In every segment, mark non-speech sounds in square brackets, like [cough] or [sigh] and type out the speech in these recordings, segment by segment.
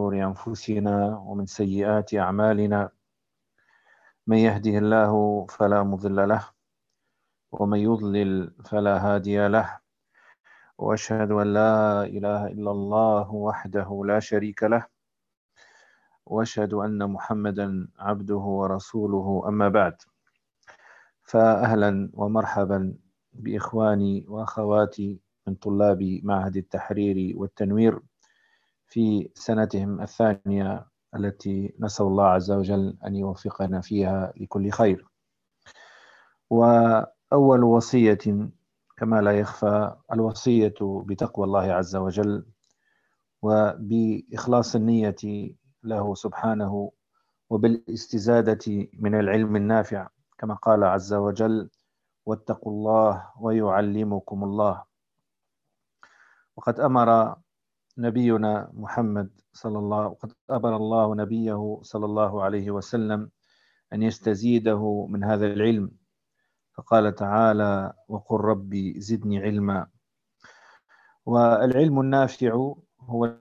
شرور أنفسنا ومن سيئات أعمالنا. من يهده الله فلا مضل له ومن يضلل فلا هادي له. وأشهد أن لا إله إلا الله وحده لا شريك له. وأشهد أن محمدا عبده ورسوله. أما بعد فأهلا ومرحبا بإخواني وأخواتي من طلاب معهد التحرير والتنوير. في سنتهم الثانية التي نسأل الله عز وجل أن يوفقنا فيها لكل خير. وأول وصية كما لا يخفى الوصية بتقوى الله عز وجل وبإخلاص النية له سبحانه وبالاستزادة من العلم النافع كما قال عز وجل واتقوا الله ويعلمكم الله وقد أمر نبينا محمد صلى الله قد أمر الله نبيه صلى الله عليه وسلم أن يستزيده من هذا العلم. فقال تعالى وقل ربي زدني علما. والعلم النافع هو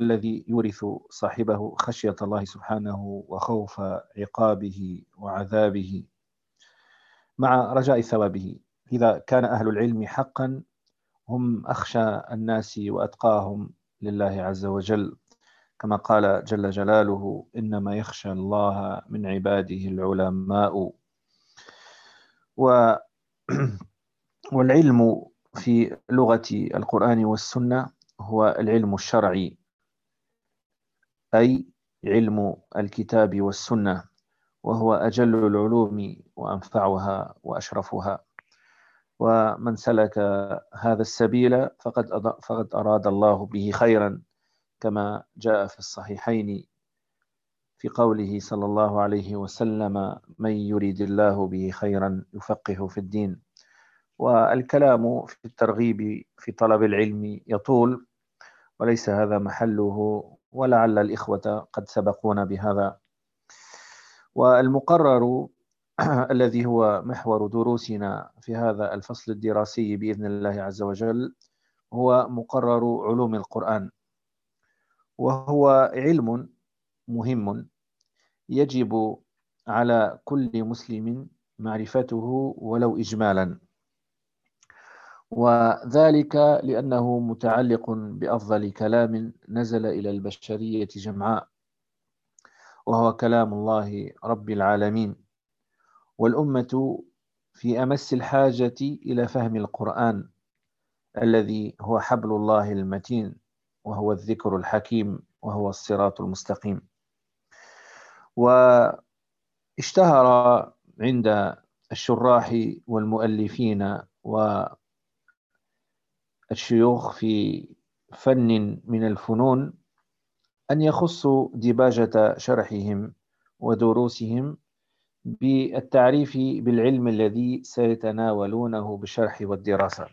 الذي يورث صاحبه خشية الله سبحانه وخوف عقابه وعذابه مع رجاء ثوابه إذا كان أهل العلم حقا هم أخشى الناس وأتقاهم لله عز وجل. كما قال جل جلاله إنما يخشى الله من عباده العلماء. و [clears throat] والعلم في لغة القرآن والسنة هو العلم الشرعي أي علم الكتاب والسنة وهو أجل العلوم وأنفعها وأشرفها. ومن سلك هذا السبيل فقد فقد أراد الله به خيرا كما جاء في الصحيحين في قوله صلى الله عليه وسلم من يريد الله به خيرا يفقه في الدين. والكلام في الترغيب في طلب العلم يطول وليس هذا محله ولعل الإخوة قد سبقونا بهذا. والمقرر [clears throat] الذي هو محور دروسنا في هذا الفصل الدراسي بإذن الله عز وجل هو مقرر علوم القرآن. وهو علم مهم يجب على كل مسلم معرفته ولو اجمالا. وذلك لأنه متعلق بأفضل كلام نزل إلى البشرية جمعاء وهو كلام الله رب العالمين. والأمة في أمس الحاجة إلى فهم القرآن الذي هو حبل الله المتين وهو الذكر الحكيم وهو الصراط المستقيم. واشتهر عند الشراح والمؤلفين والشيوخ في فن من الفنون أن يخصوا دباجة شرحهم ودروسهم بالتعريف بالعلم الذي سيتناولونه بالشرح والدراسة.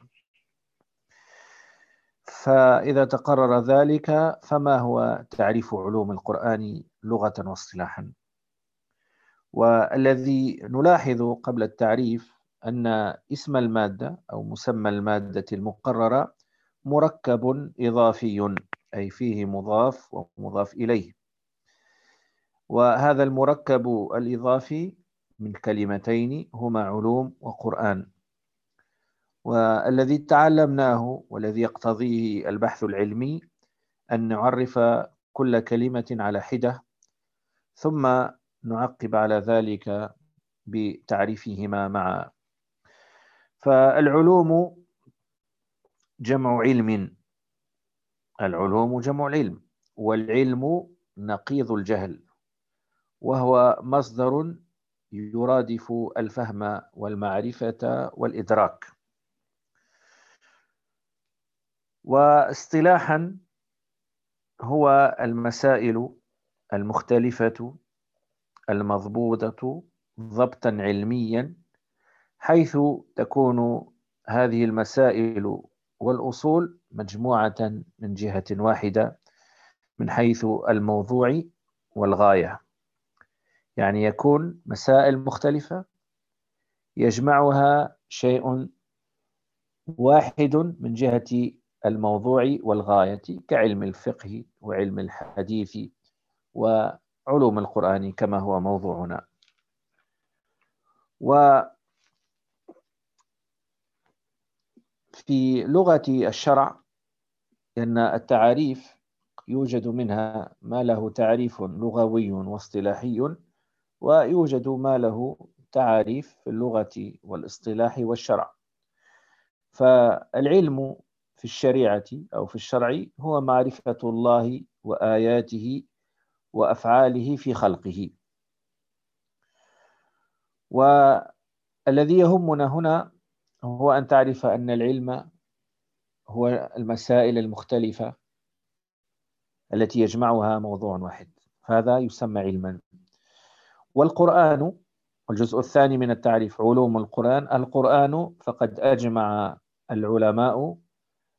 فإذا تقرر ذلك فما هو تعريف علوم القرآن لغة واصطلاحا؟ والذي نلاحظ قبل التعريف أن اسم المادة أو مسمى المادة المقررة مركب إضافي أي فيه مضاف ومضاف إليه. وهذا المركب الإضافي من كلمتين هما علوم وقرآن. والذي تعلمناه والذي يقتضيه البحث العلمي أن نعرف كل كلمة على حدة ثم نعقب على ذلك بتعريفهما معا. فالعلوم جمع علم. العلوم جمع علم والعلم نقيض الجهل وهو مصدر يرادف الفهم والمعرفة والإدراك. واصطلاحا هو المسائل المختلفة المضبوطة ضبطا علميا حيث تكون هذه المسائل والأصول مجموعة من جهة واحدة من حيث الموضوع والغاية. يعني يكون مسائل مختلفة يجمعها شيء واحد من جهة الموضوع والغاية كعلم الفقه وعلم الحديث وعلوم القرآن كما هو موضوعنا. وفي لغة الشرع أن التعاريف يوجد منها ما له تعريف لغوي واصطلاحي ويوجد ما له تعاريف في اللغة والاصطلاح والشرع. فالعلم في الشريعة أو في الشرع هو معرفة الله وآياته وأفعاله في خلقه. والذي يهمنا هنا هو أن تعرف أن العلم هو المسائل المختلفة التي يجمعها موضوع واحد. هذا يسمى علما. والقرآن الجزء الثاني من التعريف علوم القرآن القرآن فقد أجمع العلماء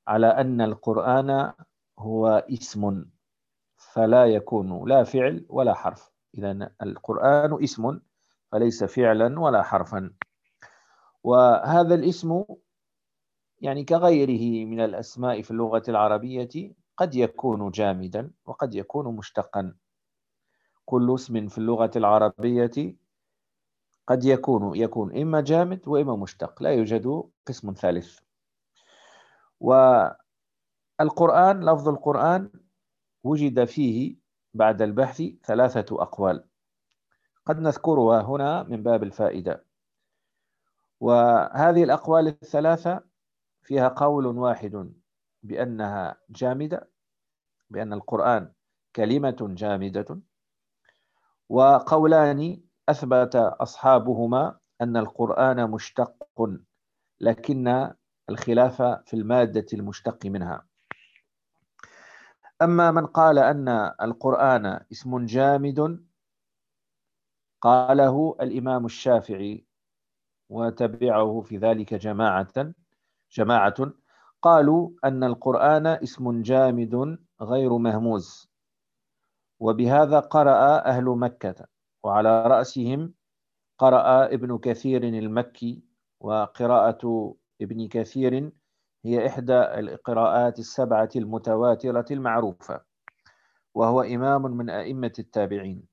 على أن القرآن هو اسم فلا يكون لا فعل ولا حرف. إذا القرآن اسم فليس فعلا ولا حرفا. وهذا الاسم يعني كغيره من الأسماء في اللغة العربية قد يكون جامدا وقد يكون مشتقا. كل اسم في اللغة العربية قد يكون يكون إما جامد وإما مشتق. لا يوجد قسم ثالث. والقرآن لفظ القرآن وجد فيه بعد البحث ثلاثة أقوال. قد نذكرها هنا من باب الفائدة. وهذه الأقوال الثلاثة فيها قول واحد بأنها جامدة بأن القرآن كلمة جامدة. وقولان أثبت أصحابهما أن القرآن مشتق لكن الخلاف في المادة المشتق منها. أما من قال أن القرآن اسم جامد قاله الإمام الشافعي وتبعه في ذلك جماعة جماعة قالوا أن القرآن اسم جامد غير مهموز. وبهذا قرأ أهل مكة وعلى رأسهم قرأ ابن كثير المكي وقراءة ابن كثير هي إحدى القراءات السبعة المتواترة المعروفة وهو إمام من أئمة التابعين.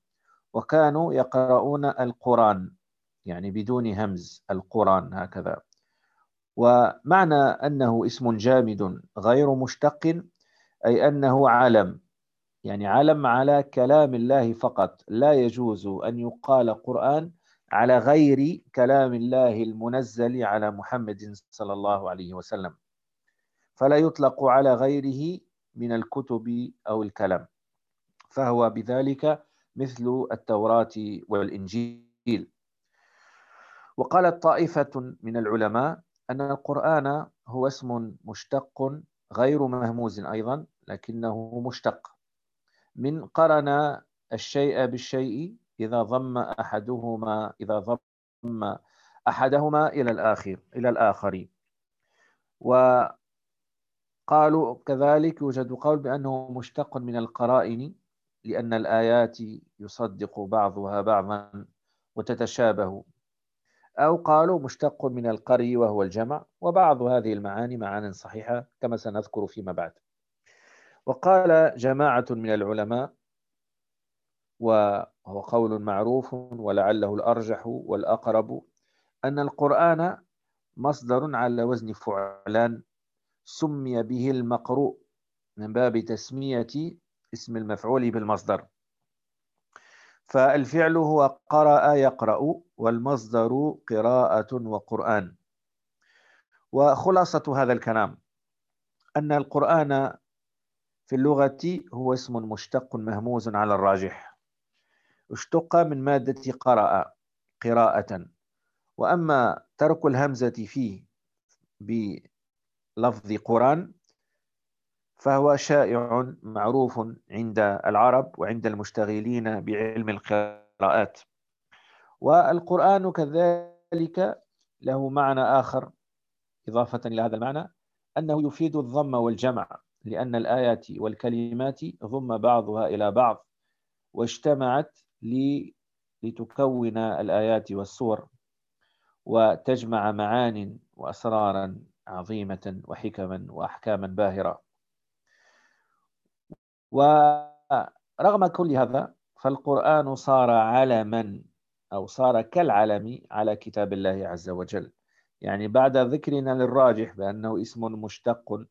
وكانوا يقرؤون القرآن يعني بدون همز القرآن هكذا. ومعنى أنه اسم جامد غير مشتق أي أنه علم يعني علم على كلام الله فقط. لا يجوز أن يقال قرآن على غير كلام الله المنزل على محمد صلى الله عليه وسلم. فلا يطلق على غيره من الكتب أو الكلام. فهو بذلك مثل التوراة والإنجيل. وقالت طائفة من العلماء أن القرآن هو اسم مشتق غير مهموز أيضا لكنه مشتق. من قرن الشيء بالشيء إذا ضم أحدهما إذا ضم أحدهما إلى الآخر إلى الآخر. وقالوا كذلك يوجد قول بأنه مشتق من القرائن لأن الآيات يصدق بعضها بعضا وتتشابه. أو قالوا مشتق من القري وهو الجمع وبعض هذه المعاني معان صحيحة كما سنذكر فيما بعد. وقال جماعة من العلماء وهو قول معروف ولعله الأرجح والأقرب أن القرآن مصدر على وزن فعلان سمي به المقروء من باب تسمية اسم المفعول بالمصدر. فالفعل هو قرأ يقرأ والمصدر قراءة وقرآن. وخلاصة هذا الكلام أن القرآن في اللغة هو اسم مشتق مهموز على الراجح. اشتق من مادة قرأ قراءة. وأما ترك الهمزة فيه بلفظ قرآن فهو شائع معروف عند العرب وعند المشتغلين بعلم القراءات. والقرآن كذلك له معنى آخر إضافة إلى هذا المعنى أنه يفيد الضم والجمع. لأن الآيات والكلمات ضم بعضها إلى بعض واجتمعت لتكون الآيات والسور وتجمع معان وأسرارا عظيمة وحكما وأحكاما باهرة. ورغم كل هذا فالقرآن صار علما أو صار كالعلم على كتاب الله عز وجل. يعني بعد ذكرنا للراجح بأنه اسم مشتق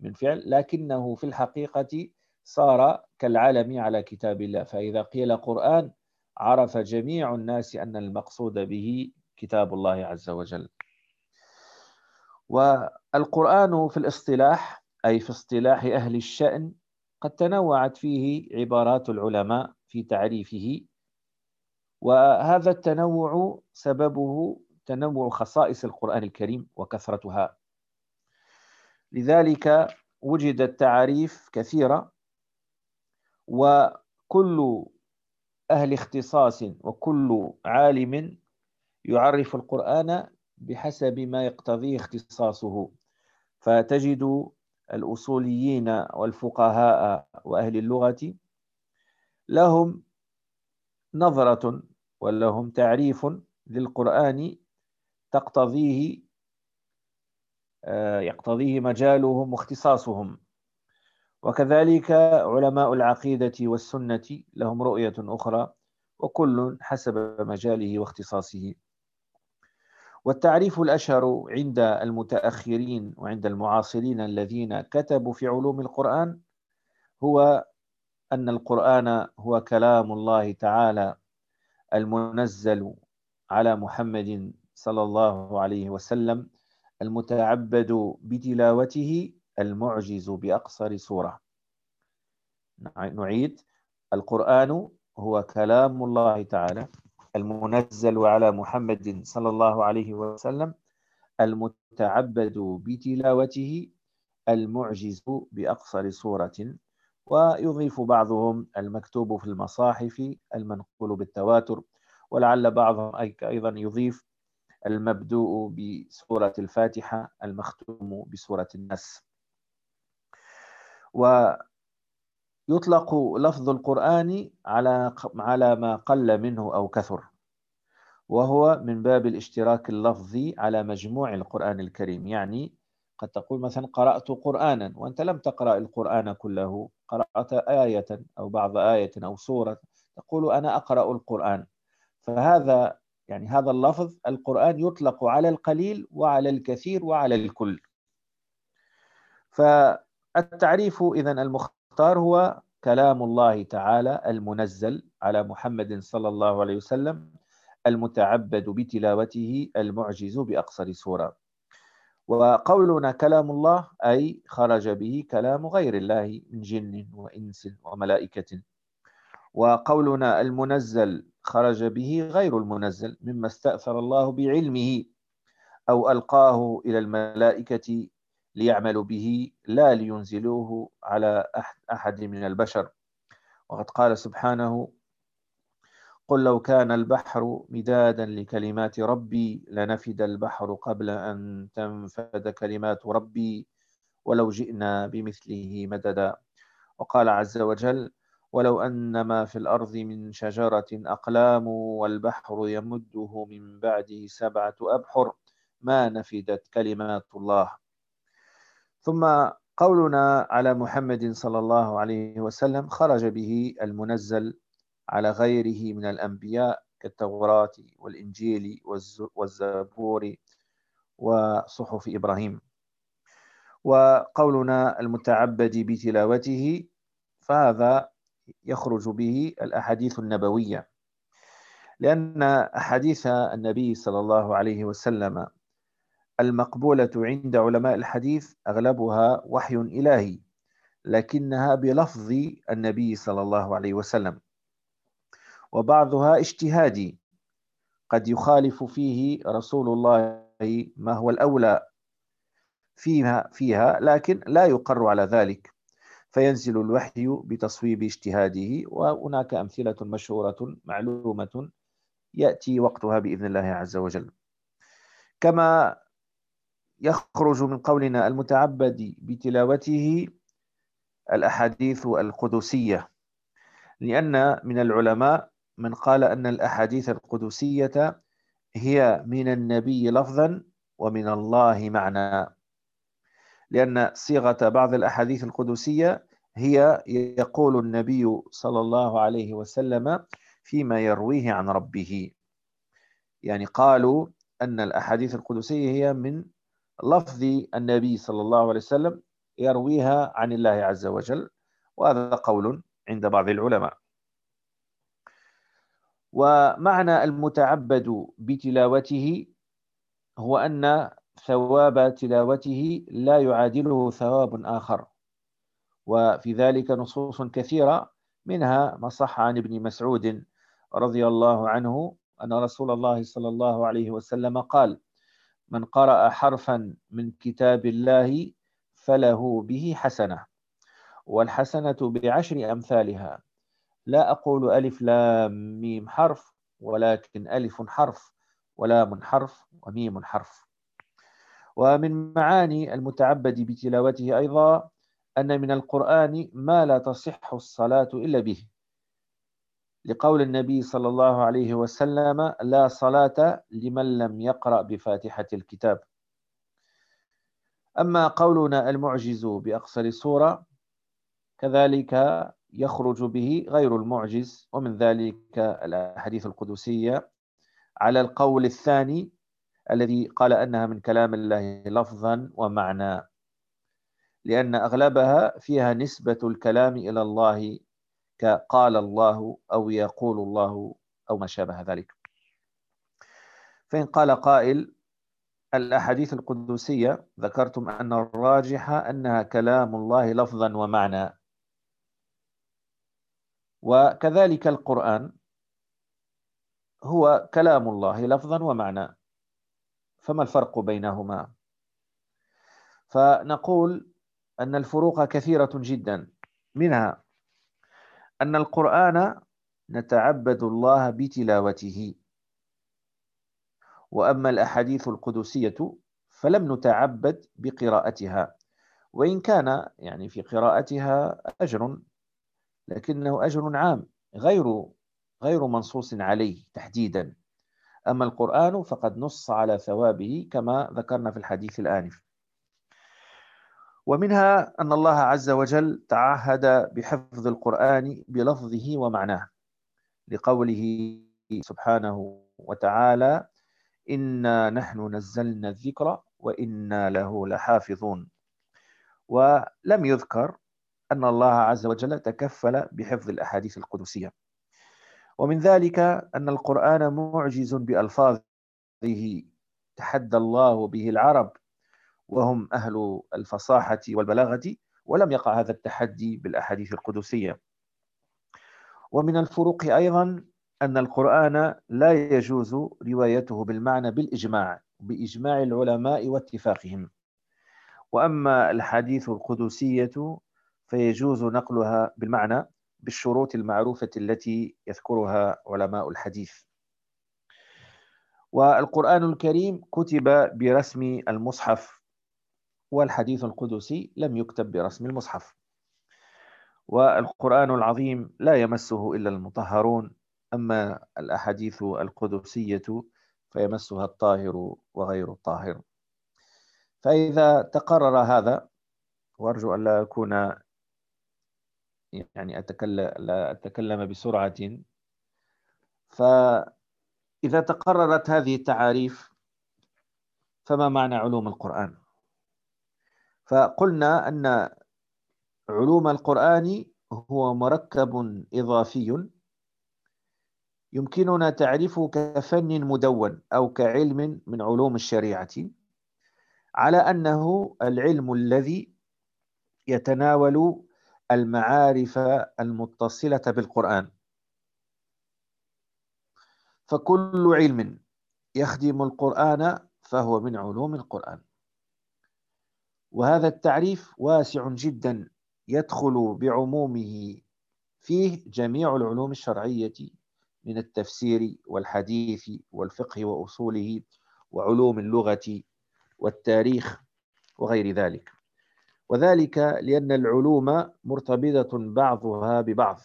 من فعل لكنه في الحقيقة صار كالعلم على كتاب الله. فإذا قيل قرآن عرف جميع الناس أن المقصود به كتاب الله عز وجل. والقرآن في الاصطلاح أي في اصطلاح أهل الشأن قد تنوعت فيه عبارات العلماء في تعريفه. وهذا التنوع سببه تنوع خصائص القرآن الكريم وكثرتها. لذلك وجدت تعاريف كثيرة وكل أهل اختصاص وكل عالم يعرف القرآن بحسب ما يقتضيه اختصاصه. فتجد الأصوليين والفقهاء وأهل اللغة لهم نظرة ولهم تعريف للقرآن تقتضيه آه، يقتضيه مجالهم واختصاصهم. وكذلك علماء العقيدة والسنة لهم رؤية أخرى وكل حسب مجاله واختصاصه. والتعريف الأشهر عند المتأخرين وعند المعاصرين الذين كتبوا في علوم القرآن هو أن القرآن هو كلام الله تعالى المنزل على محمد صلى الله عليه وسلم المتعبد بتلاوته المعجز بأقصر صورة نعيد. القرآن هو كلام الله تعالى المنزل على محمد صلى الله عليه وسلم. المتعبد بتلاوته المعجز بأقصر صورة ويضيف بعضهم المكتوب في المصاحف المنقول بالتواتر. ولعل بعضهم أيضا يضيف المبدوء بسورة الفاتحة المختوم بسورة الناس ويطلق لفظ القرآن على على ما قل منه أو كثر. وهو من باب الاشتراك اللفظي على مجموع القرآن الكريم. يعني قد تقول مثلا قرأت قرآنا وأنت لم تقرأ القرآن كله. قرأت آية أو بعض آية أو سورة تقول أنا أقرأ القرآن. فهذا يعني هذا اللفظ القرآن يطلق على القليل وعلى الكثير وعلى الكل. فالتعريف إذا المختار هو كلام الله تعالى المنزل على محمد صلى الله عليه وسلم المتعبد بتلاوته المعجز بأقصر سورة. وقولنا كلام الله أي خرج به كلام غير الله من جن وإنس وملائكة وقولنا المنزل خرج به غير المنزل مما استأثر الله بعلمه أو ألقاه إلى الملائكة ليعملوا به لا لينزلوه على أحد من البشر. وقد قال سبحانه قل لو كان البحر مدادا لكلمات ربي لنفد البحر قبل أن تنفد كلمات ربي ولو جئنا بمثله مددا وقال عز وجل ولو أن ما في الأرض من شجرة أقلام والبحر يمده من بعده سبعة أبحر ما نفدت كلمات الله. ثم قولنا على محمد صلى الله عليه وسلم خرج به المنزل على غيره من الأنبياء كالتوراة والإنجيل والزبور وصحف إبراهيم. وقولنا المتعبد بتلاوته فهذا يخرج به الأحاديث النبوية. لأن أحاديث النبي صلى الله عليه وسلم المقبولة عند علماء الحديث أغلبها وحي إلهي لكنها بلفظ النبي صلى الله عليه وسلم. وبعضها اجتهادي قد يخالف فيه رسول الله ما هو الأولى فيها, فيها لكن لا يقر على ذلك. فينزل الوحي بتصويب اجتهاده وهناك أمثلة مشهورة معلومة يأتي وقتها بإذن الله عز وجل. كما يخرج من قولنا المتعبد بتلاوته الأحاديث القدسية لأن من العلماء من قال أن الأحاديث القدسية هي من النبي لفظا ومن الله معنى. لأن صيغة بعض الأحاديث القدسية هي يقول النبي صلى الله عليه وسلم فيما يرويه عن ربه. يعني قالوا أن الأحاديث القدسية هي من لفظ النبي صلى الله عليه وسلم يرويها عن الله عز وجل وهذا قول عند بعض العلماء. ومعنى المتعبد بتلاوته هو أن ثواب تلاوته لا يعادله ثواب آخر. وفي ذلك نصوص كثيرة منها ما صح عن ابن مسعود رضي الله عنه أن رسول الله صلى الله عليه وسلم قال من قرأ حرفا من كتاب الله فله به حسنة والحسنة بعشر أمثالها. لا أقول ألف لام ميم حرف ولكن ألف حرف ولام حرف وميم حرف. ومن معاني المتعبد بتلاوته أيضا أن من القرآن ما لا تصح الصلاة إلا به. لقول النبي صلى الله عليه وسلم لا صلاة لمن لم يقرأ بفاتحة الكتاب. أما قولنا المعجز بأقصر سورة كذلك يخرج به غير المعجز ومن ذلك الأحاديث القدسية. على القول الثاني الذي قال أنها من كلام الله لفظا ومعنى لأن أغلبها فيها نسبة الكلام إلى الله كقال الله أو يقول الله أو ما شابه ذلك. فإن قال قائل الأحاديث القدسية ذكرتم أن الراجحة أنها كلام الله لفظا ومعنى. وكذلك القرآن هو كلام الله لفظا ومعنى. فما الفرق بينهما؟ فنقول أن الفروق كثيرة جدا. منها أن القرآن نتعبد الله بتلاوته. وأما الأحاديث القدسية فلم نتعبد بقراءتها. وإن كان يعني في قراءتها أجر لكنه أجر عام غير غير منصوص عليه تحديدا. أما القرآن فقد نص على ثوابه كما ذكرنا في الحديث الآنف. ومنها أن الله عز وجل تعهد بحفظ القرآن بلفظه ومعناه لقوله سبحانه وتعالى إنا نحن نزلنا الذكر وإنا له لحافظون. ولم يذكر أن الله عز وجل تكفل بحفظ الأحاديث القدسية. ومن ذلك أن القرآن معجز بألفاظه. تحدى الله به العرب وهم أهل الفصاحة والبلاغة ولم يقع هذا التحدي بالأحاديث القدسية. ومن الفروق أيضا أن القرآن لا يجوز روايته بالمعنى بالإجماع بإجماع العلماء واتفاقهم. وأما الحديث القدسية فيجوز نقلها بالمعنى بالشروط المعروفة التي يذكرها علماء الحديث. والقرآن الكريم كتب برسم المصحف والحديث القدسي لم يكتب برسم المصحف. والقرآن العظيم لا يمسه إلا المطهرون أما الأحاديث القدسية فيمسها الطاهر وغير الطاهر. فإذا تقرر هذا وأرجو أن لا أكون يعني أتكلم, لا أتكلم بسرعة. فإذا تقررت هذه التعاريف فما معنى علوم القرآن؟ فقلنا أن علوم القرآن هو مركب إضافي. يمكننا تعريفه كفن مدون أو كعلم من علوم الشريعة على أنه العلم الذي يتناول المعارف المتصلة بالقرآن. فكل علم يخدم القرآن فهو من علوم القرآن. وهذا التعريف واسع جدا يدخل بعمومه فيه جميع العلوم الشرعية من التفسير والحديث والفقه وأصوله وعلوم اللغة والتاريخ وغير ذلك. وذلك لأن العلوم مرتبطة بعضها ببعض.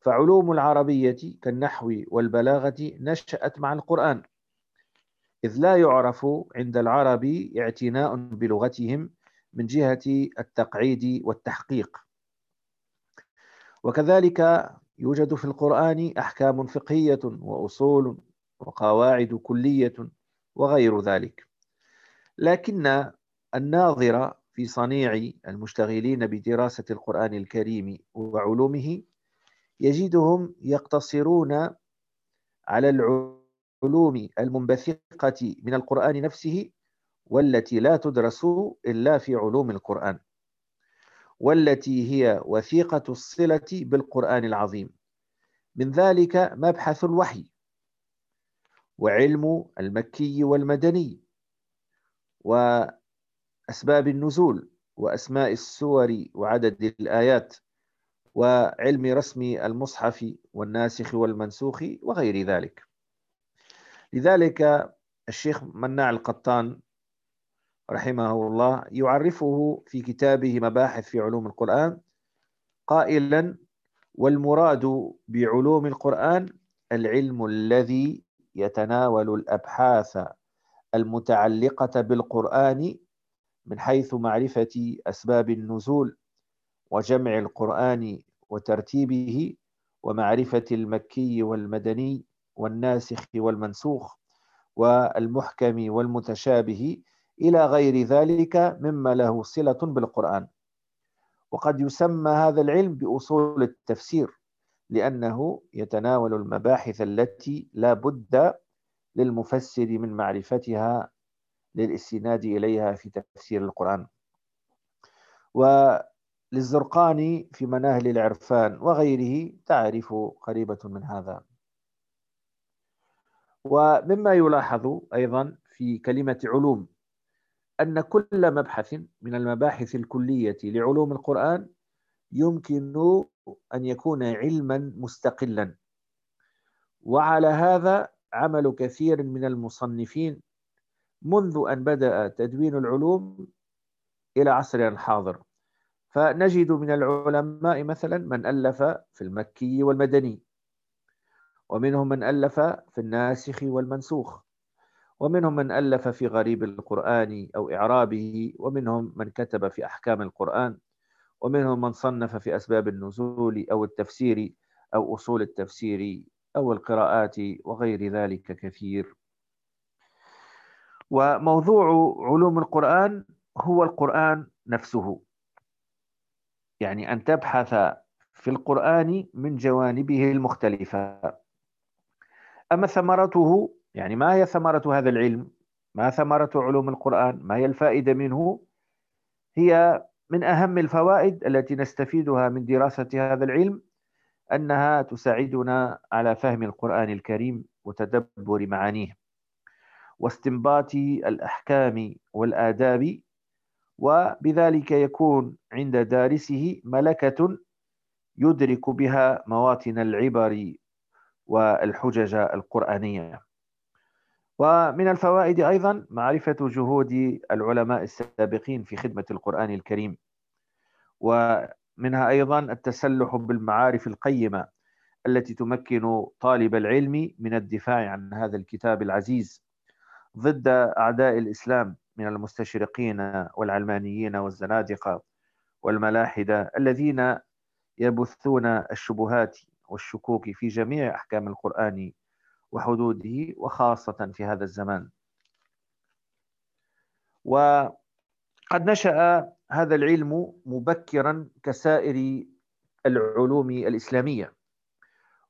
فعلوم العربية كالنحو والبلاغة نشأت مع القرآن. إذ لا يعرف عند العرب اعتناء بلغتهم من جهة التقعيد والتحقيق. وكذلك يوجد في القرآن أحكام فقهية وأصول وقواعد كلية وغير ذلك. لكن الناظر في صنيع المشتغلين بدراسة القرآن الكريم وعلومه يجدهم يقتصرون على العلوم المنبثقة من القرآن نفسه والتي لا تدرس إلا في علوم القرآن والتي هي وثيقة الصلة بالقرآن العظيم. من ذلك مبحث الوحي وعلم المكي والمدني و أسباب النزول وأسماء السور وعدد الآيات وعلم رسم المصحف والناسخ والمنسوخ وغير ذلك. لذلك الشيخ مناع القطان رحمه الله يعرفه في كتابه مباحث في علوم القرآن قائلا والمراد بعلوم القرآن العلم الذي يتناول الأبحاث المتعلقة بالقرآن من حيث معرفة أسباب النزول وجمع القرآن وترتيبه ومعرفة المكي والمدني والناسخ والمنسوخ والمحكم والمتشابه إلى غير ذلك مما له صلة بالقرآن. وقد يسمى هذا العلم بأصول التفسير لأنه يتناول المباحث التي لا بد للمفسر من معرفتها للاستناد إليها في تفسير القرآن. وللزرقاني في مناهل العرفان وغيره تعرف قريبة من هذا. ومما يلاحظ أيضا في كلمة علوم أن كل مبحث من المباحث الكلية لعلوم القرآن يمكن أن يكون علما مستقلا. وعلى هذا عمل كثير من المصنفين منذ أن بدأ تدوين العلوم إلى عصرنا الحاضر فنجد من العلماء مثلا من ألف في المكي والمدني ومنهم من ألف في الناسخ والمنسوخ ومنهم من ألف في غريب القرآن أو إعرابه ومنهم من كتب في أحكام القرآن ومنهم من صنف في أسباب النزول أو التفسير أو أصول التفسير أو القراءات وغير ذلك كثير. وموضوع علوم القرآن هو القرآن نفسه. يعني أن تبحث في القرآن من جوانبه المختلفة. أما ثمرته يعني ما هي ثمرة هذا العلم؟ ما ثمرة علوم القرآن؟ ما هي الفائدة منه؟ هي من أهم الفوائد التي نستفيدها من دراسة هذا العلم أنها تساعدنا على فهم القرآن الكريم وتدبر معانيه. واستنباط الأحكام والآداب وبذلك يكون عند دارسه ملكة يدرك بها مواطن العبر والحجج القرآنية. ومن الفوائد أيضا معرفة جهود العلماء السابقين في خدمة القرآن الكريم ومنها أيضا التسلح بالمعارف القيمة التي تمكن طالب العلم من الدفاع عن هذا الكتاب العزيز. ضد أعداء الإسلام من المستشرقين والعلمانيين والزنادقة والملاحدة الذين يبثون الشبهات والشكوك في جميع أحكام القرآن وحدوده وخاصة في هذا الزمان. وقد نشأ هذا العلم مبكرا كسائر العلوم الإسلامية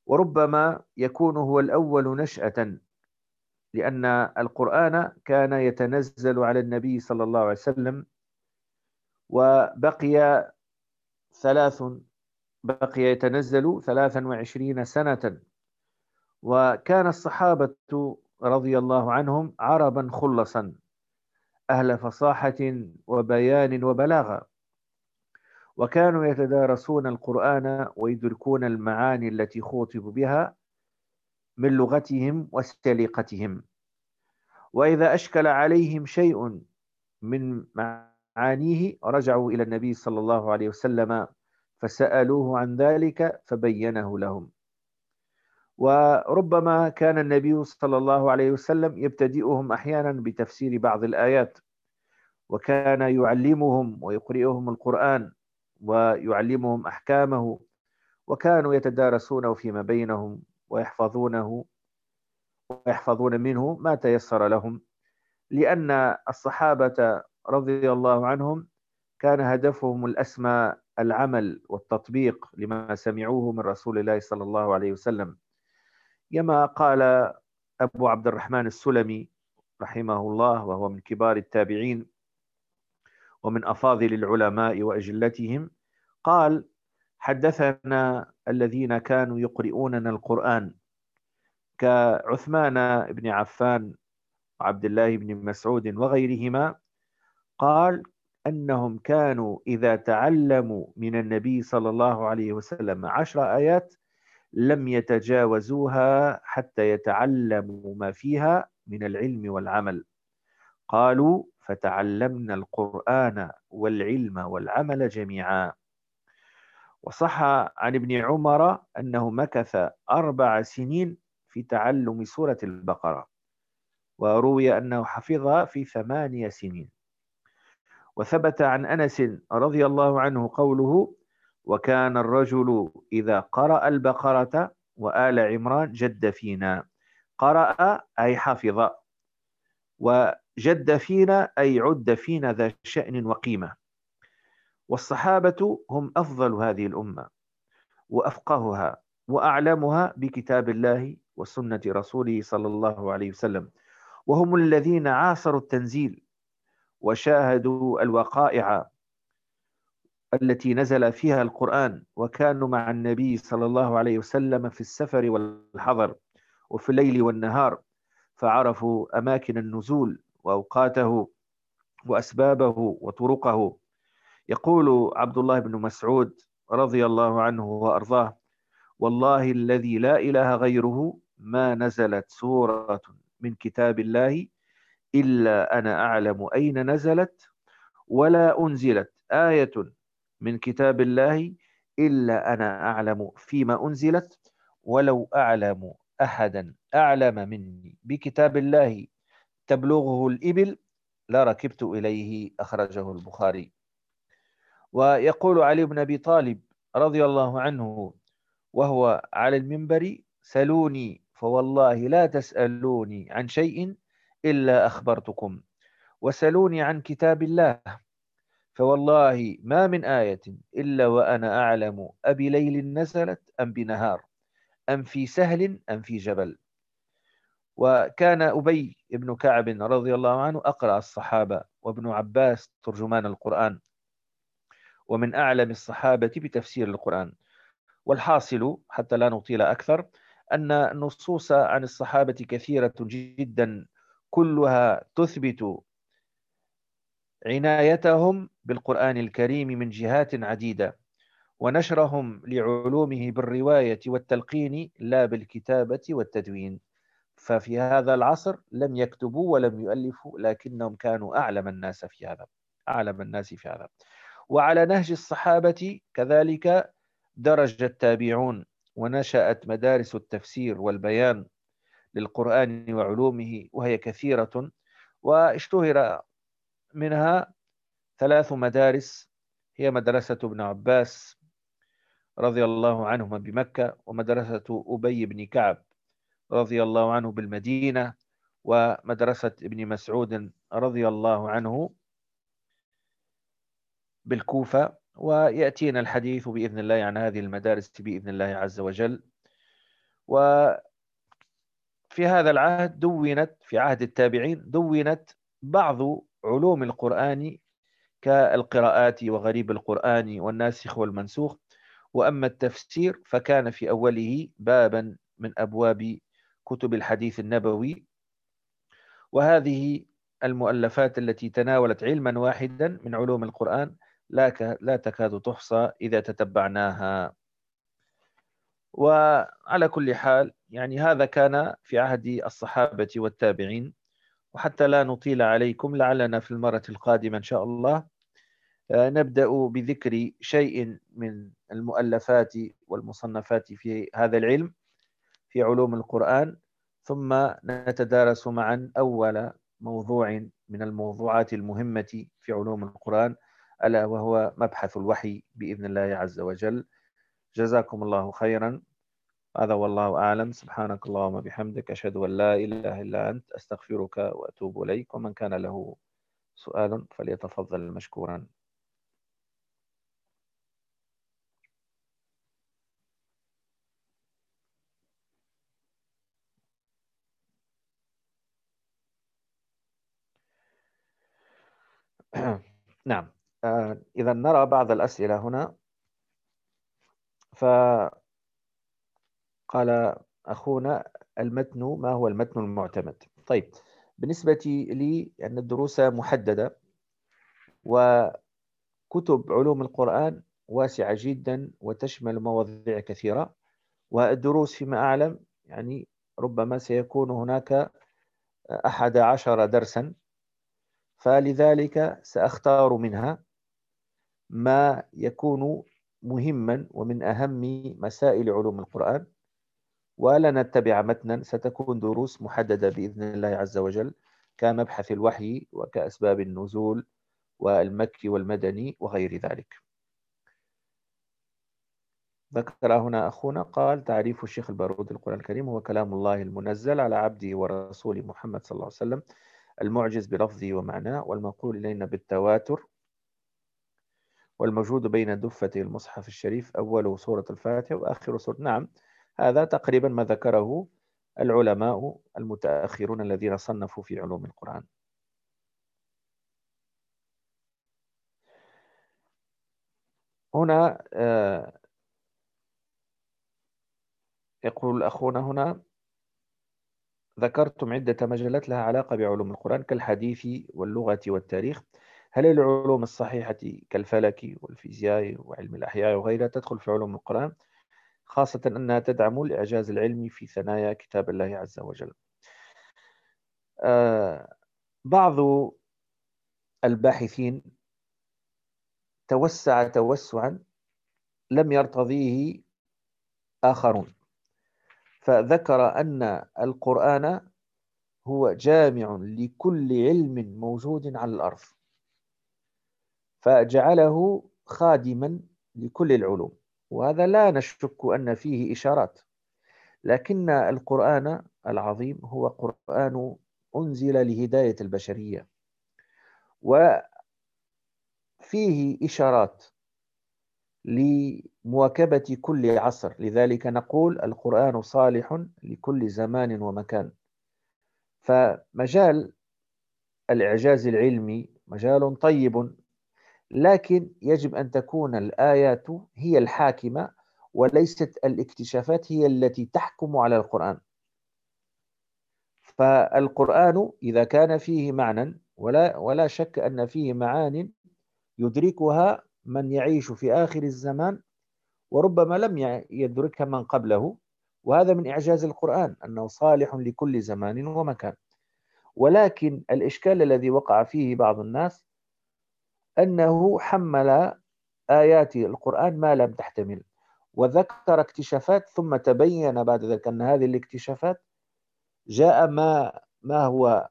وربما يكون هو الأول نشأة لأن القرآن كان يتنزل على النبي صلى الله عليه وسلم وبقي ثلاث بقي يتنزل 23 سنة. وكان الصحابة رضي الله عنهم عربا خلصا أهل فصاحة وبيان وبلاغة. وكانوا يتدارسون القرآن ويدركون المعاني التي خوطبوا بها. من لغتهم وسليقتهم وإذا أشكل عليهم شيء من معانيه رجعوا إلى النبي صلى الله عليه وسلم فسألوه عن ذلك فبينه لهم. وربما كان النبي صلى الله عليه وسلم يبتدئهم أحيانا بتفسير بعض الآيات وكان يعلمهم ويقرئهم القرآن ويعلمهم أحكامه وكانوا يتدارسونه فيما بينهم. ويحفظونه ويحفظون منه ما تيسر لهم لأن الصحابة رضي الله عنهم كان هدفهم الأسمى العمل والتطبيق لما سمعوه من رسول الله صلى الله عليه وسلم. كما قال أبو عبد الرحمن السلمي رحمه الله وهو من كبار التابعين ومن أفاضل العلماء وأجلتهم قال حدثنا الذين كانوا يقرؤوننا القرآن كعثمان بن عفان وعبد الله بن مسعود وغيرهما قال أنهم كانوا إذا تعلموا من النبي صلى الله عليه وسلم عشر آيات لم يتجاوزوها حتى يتعلموا ما فيها من العلم والعمل. قالوا فتعلمنا القرآن والعلم والعمل جميعا. وصح عن ابن عمر أنه مكث أربع سنين في تعلم سورة البقرة وروي أنه حفظها في ثمانية سنين. وثبت عن أنس رضي الله عنه قوله وكان الرجل إذا قرأ البقرة وآل عمران جد فينا. قرأ أي حفظ وجد فينا أي عد فينا ذا شأن وقيمة. والصحابة هم أفضل هذه الأمة وأفقهها وأعلمها بكتاب الله وسنة رسوله صلى الله عليه وسلم. وهم الذين عاصروا التنزيل وشاهدوا الوقائع التي نزل فيها القرآن وكانوا مع النبي صلى الله عليه وسلم في السفر والحضر وفي الليل والنهار فعرفوا أماكن النزول وأوقاته وأسبابه وطرقه. يقول عبد الله بن مسعود رضي الله عنه وأرضاه والله الذي لا إله غيره ما نزلت سورة من كتاب الله إلا أنا أعلم أين نزلت ولا أنزلت آية من كتاب الله إلا أنا أعلم فيما أنزلت ولو أعلم أحدا أعلم مني. بكتاب الله تبلغه الإبل لركبت إليه أخرجه البخاري. ويقول علي بن أبي طالب رضي الله عنه وهو على المنبر سلوني فوالله لا تسألوني عن شيء إلا أخبرتكم. وسلوني عن كتاب الله فوالله ما من آية إلا وأنا أعلم أبي ليل نزلت أم بنهار أم في سهل أم في جبل. وكان أبي بن كعب رضي الله عنه أقرأ الصحابة وابن عباس ترجمان القرآن. ومن أعلم الصحابة بتفسير القرآن. والحاصل حتى لا نطيل أكثر أن نصوص عن الصحابة كثيرة جدا كلها تثبت عنايتهم بالقرآن الكريم من جهات عديدة ونشرهم لعلومه بالرواية والتلقين لا بالكتابة والتدوين. ففي هذا العصر لم يكتبوا ولم يؤلفوا لكنهم كانوا أعلم الناس في هذا أعلم الناس في هذا. وعلى نهج الصحابة كذلك درج التابعون ونشأت مدارس التفسير والبيان للقرآن وعلومه وهي كثيرة واشتهر منها ثلاث مدارس. هي مدرسة ابن عباس رضي الله عنهما بمكة ومدرسة أبي بن كعب رضي الله عنه بالمدينة ومدرسة ابن مسعود رضي الله عنه بالكوفة ويأتينا الحديث بإذن الله عن هذه المدارس بإذن الله عز وجل. وفي هذا العهد دونت في عهد التابعين دونت بعض علوم القرآن كالقراءات وغريب القرآن والناسخ والمنسوخ. وأما التفسير فكان في أوله بابا من أبواب كتب الحديث النبوي. وهذه المؤلفات التي تناولت علما واحدا من علوم القرآن لا لا تكاد تحصى إذا تتبعناها. وعلى كل حال يعني هذا كان في عهد الصحابة والتابعين وحتى لا نطيل عليكم لعلنا في المرة القادمة إن شاء الله آه، نبدأ بذكر شيء من المؤلفات والمصنفات في هذا العلم في علوم القرآن ثم نتدارس معا أول موضوع من الموضوعات المهمة في علوم القرآن ألا وهو مبحث الوحي بإذن الله عز وجل. جزاكم الله خيرا. هذا والله أعلم. سبحانك اللهم بحمدك أشهد أن لا إله إلا أنت أستغفرك وأتوب إليك. ومن كان له سؤال فليتفضل مشكورا. [clears throat] نعم. آه، إذا نرى بعض الأسئلة هنا فقال أخونا المتن ما هو المتن المعتمد؟ طيب بالنسبة لي أن الدروس محددة وكتب علوم القرآن واسعة جدا وتشمل مواضيع كثيرة والدروس فيما أعلم يعني ربما سيكون هناك أحد عشر درسا فلذلك سأختار منها. ما يكون مهما ومن أهم مسائل علوم القرآن. ولا نتبع متنا ستكون دروس محددة بإذن الله عز وجل كمبحث الوحي وكأسباب النزول والمكي والمدني وغير ذلك. ذكر هنا أخونا قال تعريف الشيخ البارود القرآن الكريم هو كلام الله المنزل على عبده ورسوله محمد صلى الله عليه وسلم المعجز بلفظه ومعناه والمنقول إلينا بالتواتر والموجود بين دفة المصحف الشريف أوله سورة الفاتحة وآخر سورة نعم هذا تقريبا ما ذكره العلماء المتأخرون الذين صنفوا في علوم القرآن. هنا آه، يقول أخونا هنا ذكرتم عدة مجلات لها علاقة بعلوم القرآن كالحديث واللغة والتاريخ. هل العلوم الصحيحة كالفلك والفيزياء وعلم الأحياء وغيرها تدخل في علوم القرآن خاصة أنها تدعم الإعجاز العلمي في ثنايا كتاب الله عز وجل؟ آه، بعض الباحثين توسع توسعا لم يرتضيه آخرون فذكر أن القرآن هو جامع لكل علم موجود على الأرض. فجعله خادما لكل العلوم. وهذا لا نشك أن فيه إشارات لكن القرآن العظيم هو قرآن أنزل لهداية البشرية وفيه إشارات لمواكبة كل عصر. لذلك نقول القرآن صالح لكل زمان ومكان. فمجال الإعجاز العلمي مجال طيب لكن يجب أن تكون الآيات هي الحاكمة وليست الاكتشافات هي التي تحكم على القرآن. فالقرآن إذا كان فيه معنى ولا ولا شك أن فيه معان يدركها من يعيش في آخر الزمان وربما لم يدركها من قبله. وهذا من إعجاز القرآن أنه صالح لكل زمان ومكان. ولكن الإشكال الذي وقع فيه بعض الناس أنه حمل آيات القرآن ما لم تحتمل وذكر اكتشافات ثم تبين بعد ذلك أن هذه الاكتشافات جاء ما ما هو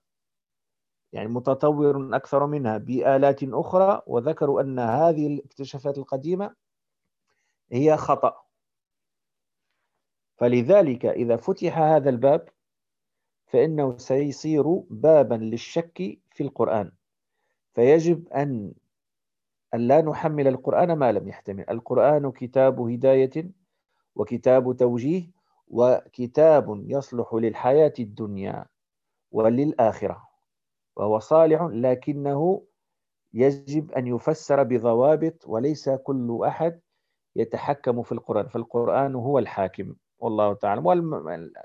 يعني متطور أكثر منها بآلات أخرى وذكروا أن هذه الاكتشافات القديمة هي خطأ. فلذلك إذا فتح هذا الباب فإنه سيصير بابا للشك في القرآن. فيجب أن أن لا نحمل القرآن ما لم يحتمل. القرآن كتاب هداية وكتاب توجيه وكتاب يصلح للحياة الدنيا وللآخرة وهو صالح لكنه يجب أن يفسر بضوابط وليس كل أحد يتحكم في القرآن. فالقرآن هو الحاكم والله تعالى.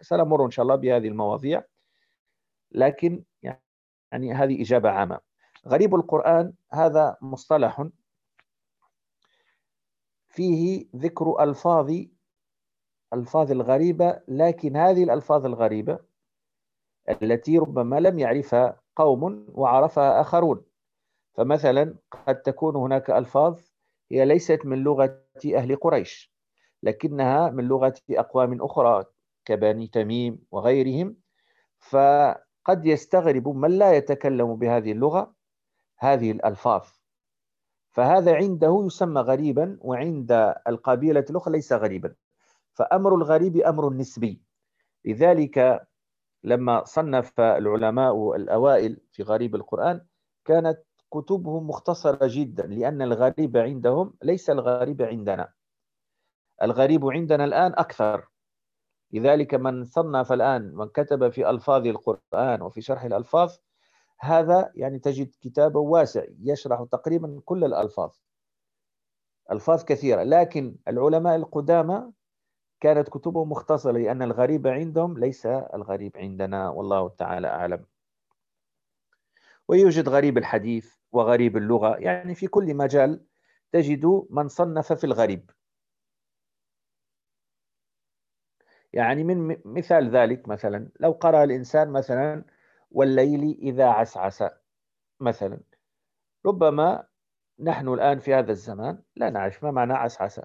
سنمر إن شاء الله بهذه المواضيع. لكن يعني هذه إجابة عامة. غريب القرآن هذا مصطلح فيه ذكر ألفاظ ألفاظ الغريبة لكن هذه الألفاظ الغريبة التي ربما لم يعرفها قوم وعرفها آخرون. فمثلا قد تكون هناك ألفاظ هي ليست من لغة أهل قريش لكنها من لغة أقوام أخرى كبني تميم وغيرهم. فقد يستغرب من لا يتكلم بهذه اللغة هذه الألفاظ. فهذا عنده يسمى غريبا وعند القبيلة الأخرى ليس غريبا. فأمر الغريب أمر نسبي. لذلك لما صنف العلماء الأوائل في غريب القرآن كانت كتبهم مختصرة جدا لأن الغريب عندهم ليس الغريب عندنا. الغريب عندنا الآن أكثر. لذلك من صنف الآن من كتب في ألفاظ القرآن وفي شرح الألفاظ هذا يعني تجد كتابه واسع يشرح تقريبا كل الألفاظ. ألفاظ كثيرة لكن العلماء القدامى كانت كتبهم مختصرة لأن الغريب عندهم ليس الغريب عندنا والله تعالى أعلم. ويوجد غريب الحديث وغريب اللغة يعني في كل مجال تجد من صنف في الغريب. يعني من مثال ذلك مثلا لو قرأ الإنسان مثلا والليل إذا عسعس مثلا. ربما نحن الآن في هذا الزمان لا نعرف ما معنى عسعس.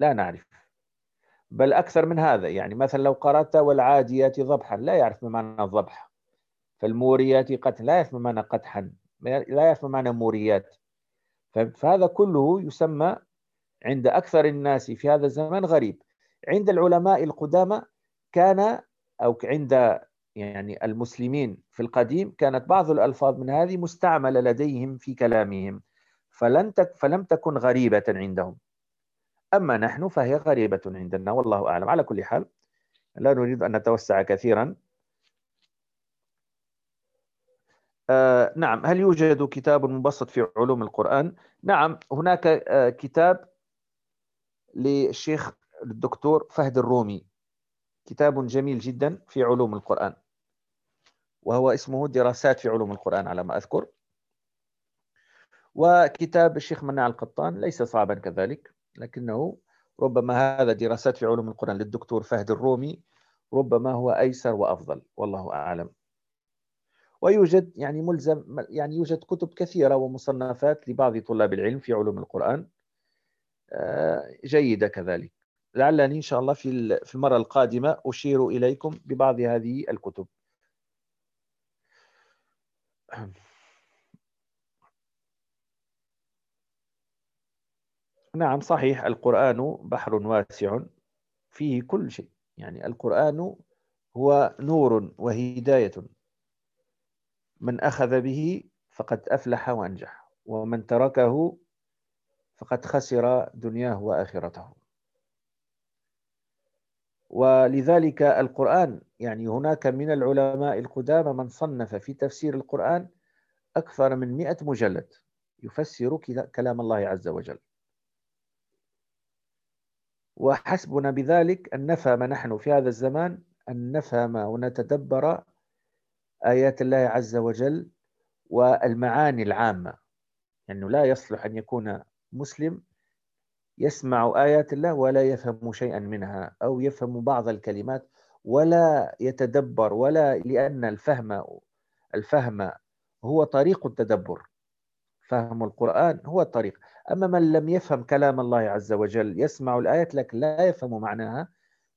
لا نعرف. بل أكثر من هذا يعني مثلا لو قرأت والعاديات ضبحا لا يعرف ما معنى الضبح. فالموريات قتح لا يعرف ما معنى قدحا لا يعرف ما معنى موريات. فهذا كله يسمى عند أكثر الناس في هذا الزمان غريب. عند العلماء القدامى كان أو عند يعني المسلمين في القديم كانت بعض الألفاظ من هذه مستعملة لديهم في كلامهم فلن تك فلم تكن غريبة عندهم. أما نحن فهي غريبة عندنا والله أعلم. على كل حال لا نريد أن نتوسع كثيرا. آه نعم. هل يوجد كتاب مبسط في علوم القرآن؟ نعم. هناك آه كتاب للشيخ الدكتور فهد الرومي. كتاب جميل جدا في علوم القرآن. وهو اسمه دراسات في علوم القرآن على ما أذكر. وكتاب الشيخ مناع القطان ليس صعبا كذلك لكنه ربما هذا دراسات في علوم القرآن للدكتور فهد الرومي ربما هو أيسر وأفضل والله أعلم. ويوجد يعني ملزم يعني يوجد كتب كثيرة ومصنفات لبعض طلاب العلم في علوم القرآن. آه، جيدة كذلك. لعلني إن شاء الله في المرة القادمة أشير إليكم ببعض هذه الكتب. [clears throat] نعم صحيح. القرآن بحر واسع فيه كل شيء. يعني القرآن هو نور وهداية. من أخذ به فقد أفلح وأنجح ومن تركه فقد خسر دنياه وآخرته. ولذلك القرآن يعني هناك من العلماء القدامى من صنف في تفسير القرآن أكثر من مئة مجلد يفسر كلام الله عز وجل. وحسبنا بذلك أن نفهم نحن في هذا الزمان أن نفهم ونتدبر آيات الله عز وجل والمعاني العامة. أنه يعني لا يصلح أن يكون مسلم يسمع آيات الله ولا يفهم شيئا منها أو يفهم بعض الكلمات ولا يتدبر ولا لأن الفهم الفهم هو طريق التدبر. فهم القرآن هو الطريق. أما من لم يفهم كلام الله عز وجل يسمع الآيات لكن لا يفهم معناها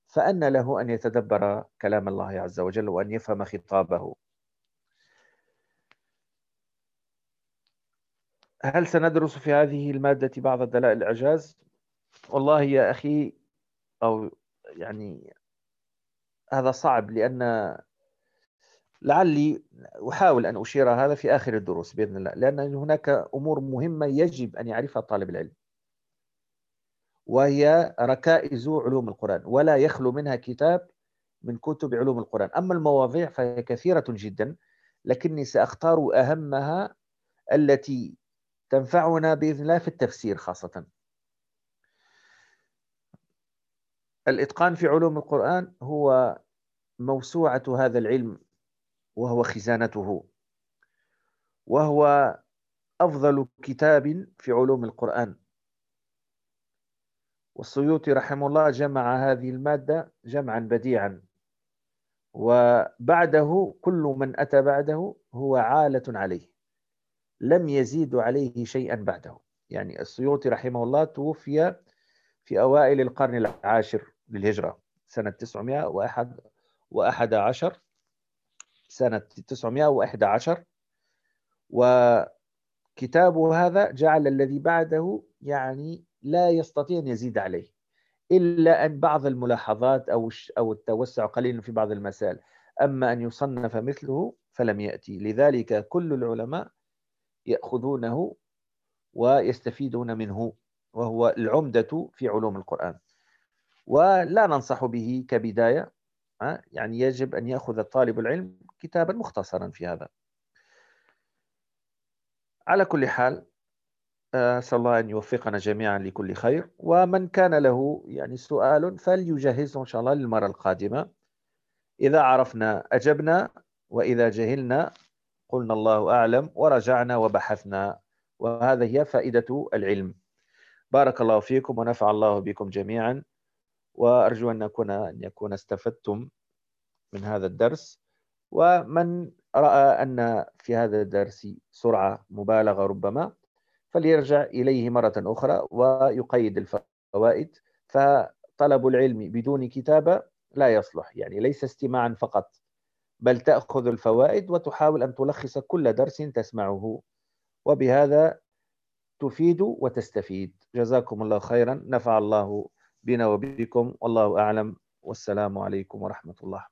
فأن له أن يتدبر كلام الله عز وجل وأن يفهم خطابه. هل سندرس في هذه المادة بعض الدلائل الإعجاز؟ والله يا أخي أو يعني هذا صعب لأن لعلي أحاول أن أشير هذا في آخر الدروس بإذن الله لأن هناك أمور مهمة يجب أن يعرفها طالب العلم وهي ركائز علوم القرآن ولا يخلو منها كتاب من كتب علوم القرآن. أما المواضيع فهي كثيرة جدا لكني سأختار أهمها التي تنفعنا بإذن الله في التفسير خاصة. الإتقان في علوم القرآن هو موسوعة هذا العلم وهو خزانته وهو أفضل كتاب في علوم القرآن. والسيوطي رحمه الله جمع هذه المادة جمعا بديعا وبعده كل من أتى بعده هو عالة عليه لم يزيد عليه شيئا بعده. يعني السيوطي رحمه الله توفي في أوائل القرن العاشر. للهجرة سنة 911 سنة 911 وكتابه هذا جعل الذي بعده يعني لا يستطيع أن يزيد عليه إلا أن بعض الملاحظات أو أو التوسع قليلا في بعض المسائل. أما أن يصنف مثله فلم يأتي. لذلك كل العلماء يأخذونه ويستفيدون منه وهو العمدة في علوم القرآن. ولا ننصح به كبداية يعني يجب أن يأخذ طالب العلم كتابا مختصرا في هذا. على كل حال آه، أسأل الله أن يوفقنا جميعا لكل خير. ومن كان له يعني سؤال فليجهزه إن شاء الله للمرة القادمة. إذا عرفنا أجبنا وإذا جهلنا قلنا الله أعلم ورجعنا وبحثنا. وهذا هي فائدة العلم. بارك الله فيكم ونفع الله بكم جميعا. وأرجو أن اكون أن يكون استفدتم من هذا الدرس. ومن رأى أن في هذا الدرس سرعة مبالغة ربما فليرجع إليه مرة أخرى ويقيد الفوائد. فطلب العلم بدون كتابة لا يصلح يعني ليس استماعا فقط بل تأخذ الفوائد وتحاول أن تلخص كل درس تسمعه. وبهذا تفيد وتستفيد. جزاكم الله خيرا. نفع الله بنا وبكم والله أعلم والسلام عليكم ورحمة الله